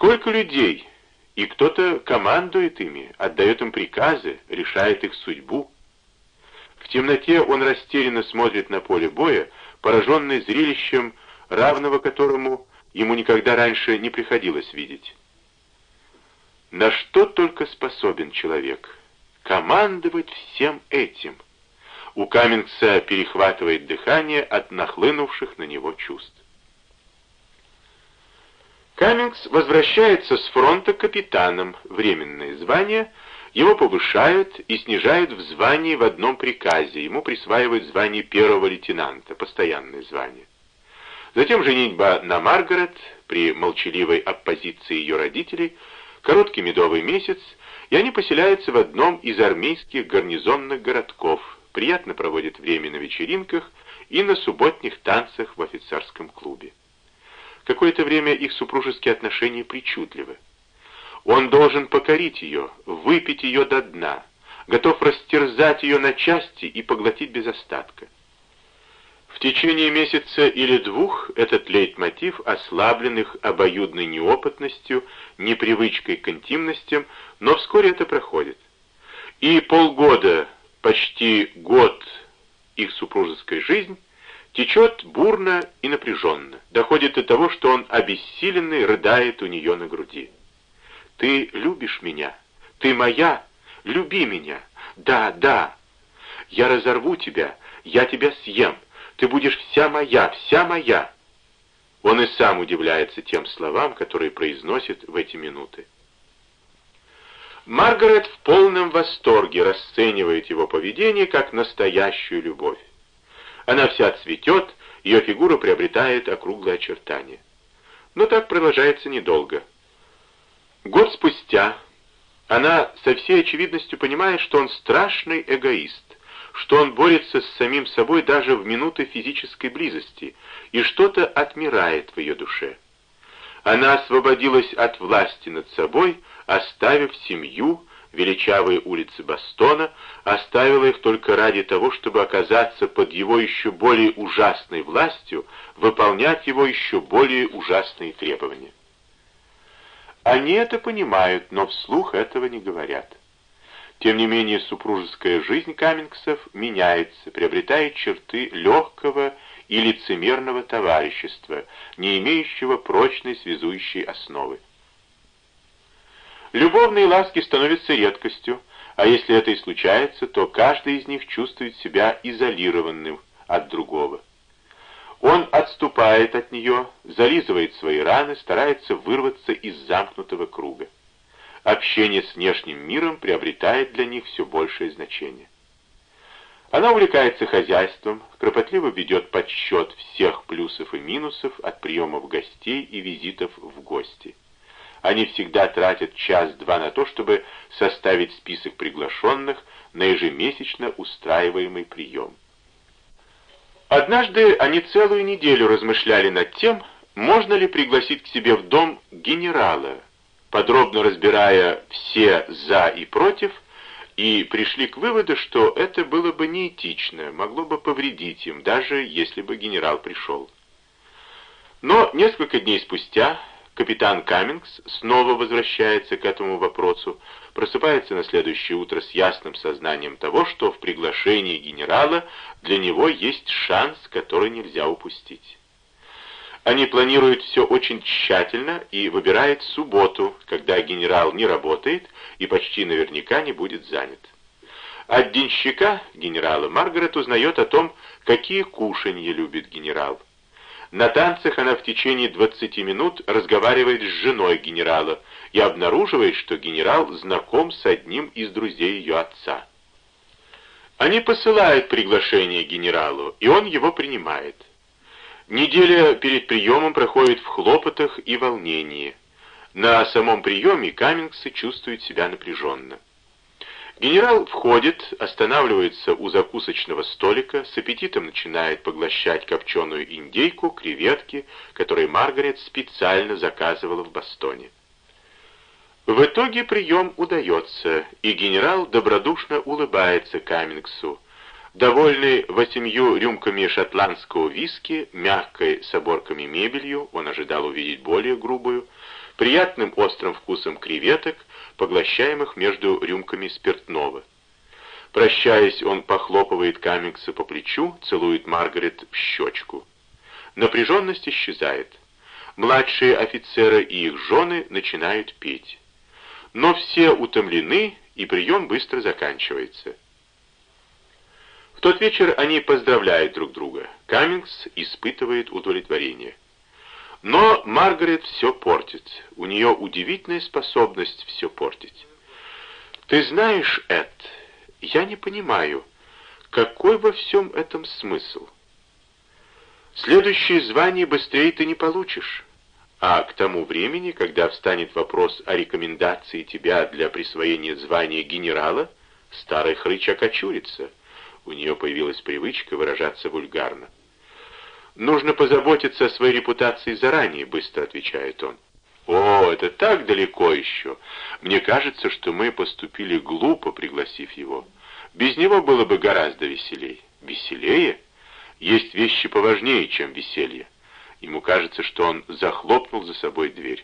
Сколько людей, и кто-то командует ими, отдает им приказы, решает их судьбу. В темноте он растерянно смотрит на поле боя, пораженный зрелищем, равного которому ему никогда раньше не приходилось видеть. На что только способен человек? Командовать всем этим. У Каменца перехватывает дыхание от нахлынувших на него чувств. Каммингс возвращается с фронта капитаном, временное звание, его повышают и снижают в звании в одном приказе, ему присваивают звание первого лейтенанта, постоянное звание. Затем женитьба на Маргарет при молчаливой оппозиции ее родителей, короткий медовый месяц, и они поселяются в одном из армейских гарнизонных городков, приятно проводят время на вечеринках и на субботних танцах в офицерском клубе. Какое-то время их супружеские отношения причудливы. Он должен покорить ее, выпить ее до дна, готов растерзать ее на части и поглотить без остатка. В течение месяца или двух этот лейтмотив, ослабленных обоюдной неопытностью, непривычкой к интимностям, но вскоре это проходит. И полгода, почти год их супружеской жизнь течет бурно и напряженно, доходит до того, что он обессиленный рыдает у нее на груди. «Ты любишь меня? Ты моя? Люби меня! Да, да! Я разорву тебя, я тебя съем, ты будешь вся моя, вся моя!» Он и сам удивляется тем словам, которые произносит в эти минуты. Маргарет в полном восторге расценивает его поведение как настоящую любовь. Она вся цветет, ее фигура приобретает округлые очертания. Но так продолжается недолго. Год спустя она со всей очевидностью понимает, что он страшный эгоист, что он борется с самим собой даже в минуты физической близости, и что-то отмирает в ее душе. Она освободилась от власти над собой, оставив семью, величавые улицы Бастона, оставила их только ради того, чтобы оказаться под его еще более ужасной властью, выполнять его еще более ужасные требования. Они это понимают, но вслух этого не говорят. Тем не менее, супружеская жизнь Каммингсов меняется, приобретает черты легкого и лицемерного товарищества, не имеющего прочной связующей основы. Любовные ласки становятся редкостью, а если это и случается, то каждый из них чувствует себя изолированным от другого. Он отступает от нее, зализывает свои раны, старается вырваться из замкнутого круга. Общение с внешним миром приобретает для них все большее значение. Она увлекается хозяйством, кропотливо ведет подсчет всех плюсов и минусов от приемов гостей и визитов в гости. Они всегда тратят час-два на то, чтобы составить список приглашенных на ежемесячно устраиваемый прием. Однажды они целую неделю размышляли над тем, можно ли пригласить к себе в дом генерала, подробно разбирая все «за» и «против», и пришли к выводу, что это было бы неэтично, могло бы повредить им, даже если бы генерал пришел. Но несколько дней спустя Капитан Каммингс снова возвращается к этому вопросу, просыпается на следующее утро с ясным сознанием того, что в приглашении генерала для него есть шанс, который нельзя упустить. Они планируют все очень тщательно и выбирают субботу, когда генерал не работает и почти наверняка не будет занят. От денщика генерала Маргарет узнает о том, какие кушанья любит генерал. На танцах она в течение 20 минут разговаривает с женой генерала и обнаруживает, что генерал знаком с одним из друзей ее отца. Они посылают приглашение генералу, и он его принимает. Неделя перед приемом проходит в хлопотах и волнении. На самом приеме Каммингсы чувствуют себя напряженно. Генерал входит, останавливается у закусочного столика, с аппетитом начинает поглощать копченую индейку, креветки, которые Маргарет специально заказывала в Бостоне. В итоге прием удается, и генерал добродушно улыбается Каммингсу, Довольный восемью рюмками шотландского виски, мягкой с оборками мебелью, он ожидал увидеть более грубую, приятным острым вкусом креветок, поглощаемых между рюмками спиртного. Прощаясь, он похлопывает Каммингса по плечу, целует Маргарет в щечку. Напряженность исчезает. Младшие офицеры и их жены начинают петь. Но все утомлены, и прием быстро заканчивается. В тот вечер они поздравляют друг друга. Каммингс испытывает удовлетворение. Но Маргарет все портит. У нее удивительная способность все портить. «Ты знаешь, Эд, я не понимаю, какой во всем этом смысл? Следующее звание быстрее ты не получишь. А к тому времени, когда встанет вопрос о рекомендации тебя для присвоения звания генерала, старый хрыч окочурится. У нее появилась привычка выражаться вульгарно. «Нужно позаботиться о своей репутации заранее», — быстро отвечает он. «О, это так далеко еще. Мне кажется, что мы поступили глупо, пригласив его. Без него было бы гораздо веселее». «Веселее? Есть вещи поважнее, чем веселье». Ему кажется, что он захлопнул за собой дверь.